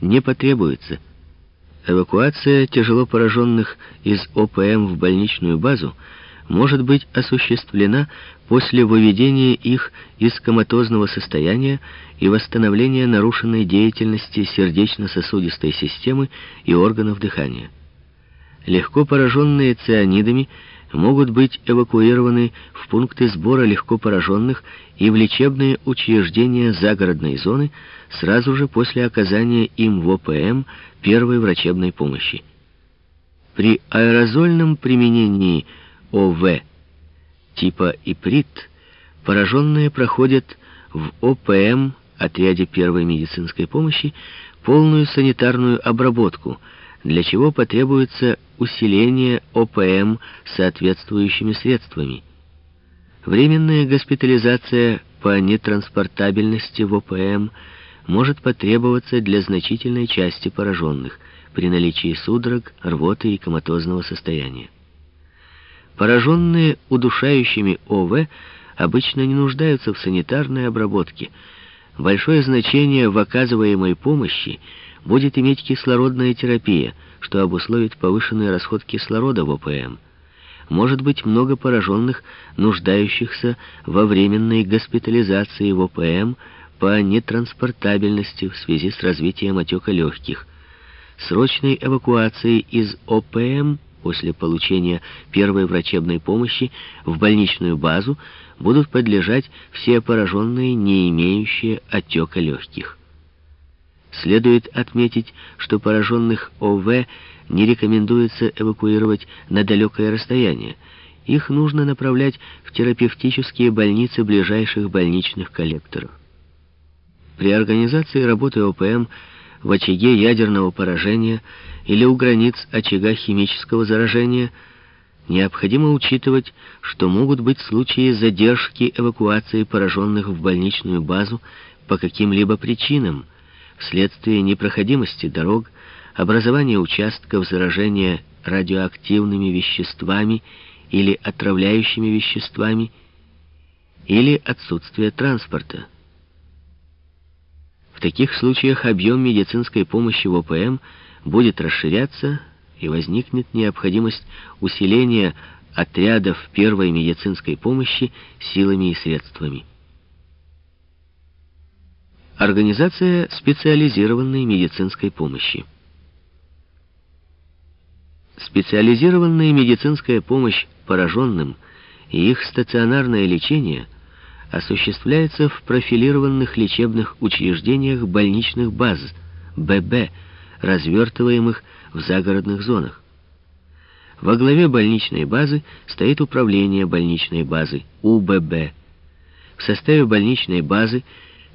не потребуется. Эвакуация тяжело пораженных из ОПМ в больничную базу может быть осуществлена после выведения их из коматозного состояния и восстановления нарушенной деятельности сердечно-сосудистой системы и органов дыхания. Легко пораженные цианидами могут быть эвакуированы в пункты сбора легко пораженных и в лечебные учреждения загородной зоны сразу же после оказания им в ОПМ первой врачебной помощи. При аэрозольном применении ОВ типа иприт пораженные проходят в ОПМ отряде первой медицинской помощи полную санитарную обработку, для чего потребуется усиление ОПМ соответствующими средствами. Временная госпитализация по нетранспортабельности в ОПМ может потребоваться для значительной части пораженных при наличии судорог, рвоты и коматозного состояния. Пораженные удушающими ОВ обычно не нуждаются в санитарной обработке. Большое значение в оказываемой помощи будет иметь кислородная терапия, что обусловит повышенный расход кислорода в ОПМ. Может быть много пораженных, нуждающихся во временной госпитализации в ОПМ по нетранспортабельности в связи с развитием отека легких, срочной эвакуацией из ОПМ после получения первой врачебной помощи в больничную базу будут подлежать все пораженные, не имеющие отека легких. Следует отметить, что пораженных ОВ не рекомендуется эвакуировать на далекое расстояние. Их нужно направлять в терапевтические больницы ближайших больничных коллекторов. При организации работы ОПМ в очаге ядерного поражения или у границ очага химического заражения необходимо учитывать, что могут быть случаи задержки эвакуации пораженных в больничную базу по каким-либо причинам, вследствие непроходимости дорог, образования участков заражения радиоактивными веществами или отравляющими веществами, или отсутствия транспорта. В таких случаях объем медицинской помощи в ОПМ будет расширяться, и возникнет необходимость усиления отрядов первой медицинской помощи силами и средствами. Организация специализированной медицинской помощи. Специализированная медицинская помощь пораженным и их стационарное лечение – осуществляется в профилированных лечебных учреждениях больничных баз, ББ, развертываемых в загородных зонах. Во главе больничной базы стоит управление больничной базы, УББ. В составе больничной базы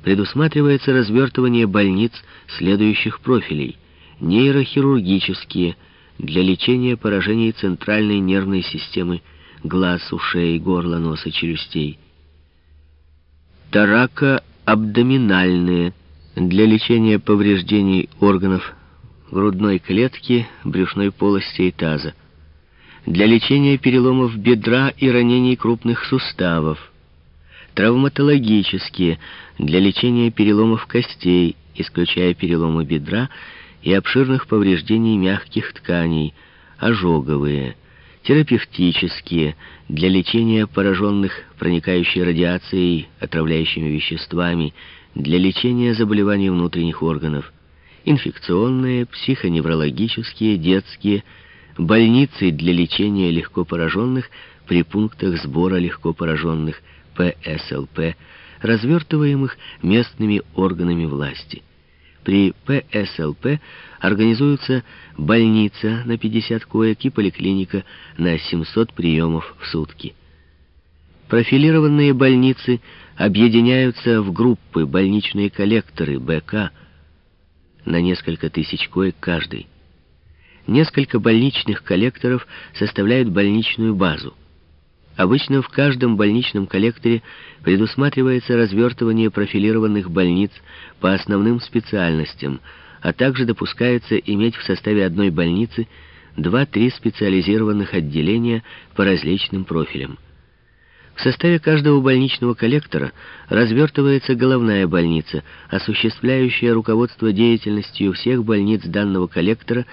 предусматривается развертывание больниц следующих профилей. Нейрохирургические, для лечения поражений центральной нервной системы, глаз, ушей, горла, носа, челюстей тарако-абдоминальные для лечения повреждений органов грудной клетки, брюшной полости и таза, для лечения переломов бедра и ранений крупных суставов, травматологические для лечения переломов костей, исключая переломы бедра и обширных повреждений мягких тканей, ожоговые, терапевтические, для лечения пораженных проникающей радиацией, отравляющими веществами, для лечения заболеваний внутренних органов, инфекционные, психоневрологические, детские, больницы для лечения легко пораженных при пунктах сбора легко пораженных ПСЛП, развертываемых местными органами власти. При ПСЛП организуется больница на 50 коек и поликлиника на 700 приемов в сутки. Профилированные больницы объединяются в группы больничные коллекторы БК на несколько тысяч коек каждый. Несколько больничных коллекторов составляют больничную базу. Обычно в каждом больничном коллекторе предусматривается развертывание профилированных больниц по основным специальностям, а также допускается иметь в составе одной больницы 2-3 специализированных отделения по различным профилям. В составе каждого больничного коллектора развертывается головная больница, осуществляющая руководство деятельностью всех больниц данного коллектора